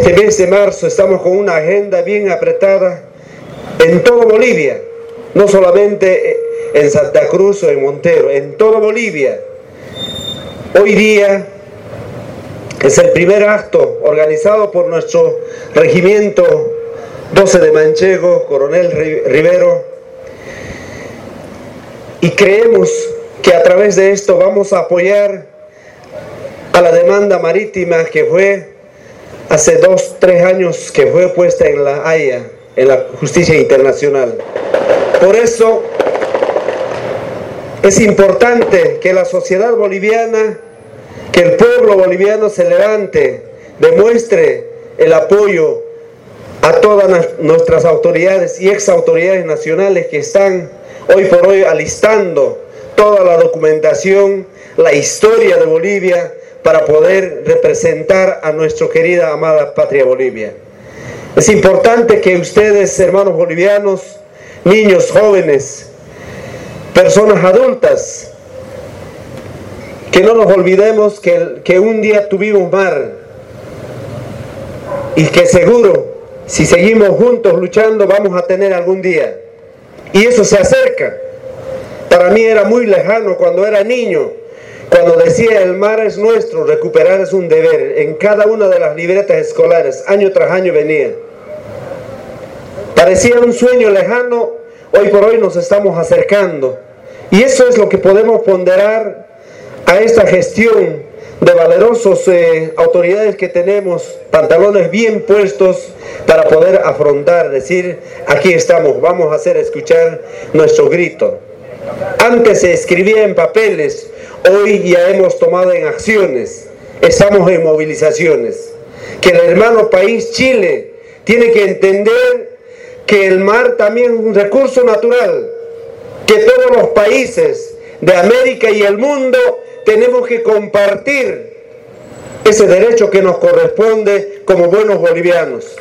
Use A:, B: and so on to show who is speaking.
A: Este mes de marzo estamos con una agenda bien apretada en todo Bolivia, no solamente en Santa Cruz o en Montero, en toda Bolivia. Hoy día es el primer acto organizado por nuestro regimiento 12 de Manchego, Coronel Rivero, y creemos que a través de esto vamos a apoyar a la demanda marítima que fue hace dos, tres años que fue puesta en la Haya, en la justicia internacional. Por eso es importante que la sociedad boliviana, que el pueblo boliviano se levante, demuestre el apoyo a todas nuestras autoridades y ex autoridades nacionales que están hoy por hoy alistando toda la documentación, la historia de Bolivia para poder representar a nuestra querida, amada patria Bolivia. Es importante que ustedes, hermanos bolivianos, niños, jóvenes, personas adultas, que no nos olvidemos que, que un día tuvimos mar y que seguro, si seguimos juntos luchando, vamos a tener algún día. Y eso se acerca. Para mí era muy lejano cuando era niño cuando decía el mar es nuestro, recuperar es un deber, en cada una de las libretas escolares, año tras año venía. Parecía un sueño lejano, hoy por hoy nos estamos acercando. Y eso es lo que podemos ponderar a esta gestión de valerosos eh, autoridades que tenemos, pantalones bien puestos para poder afrontar, decir, aquí estamos, vamos a hacer escuchar nuestro grito. Antes se escribía en papeles, hoy ya hemos tomado en acciones, estamos en movilizaciones. Que el hermano país Chile tiene que entender que el mar también es un recurso natural, que todos los países de América y el mundo tenemos que compartir ese derecho que nos corresponde como buenos bolivianos.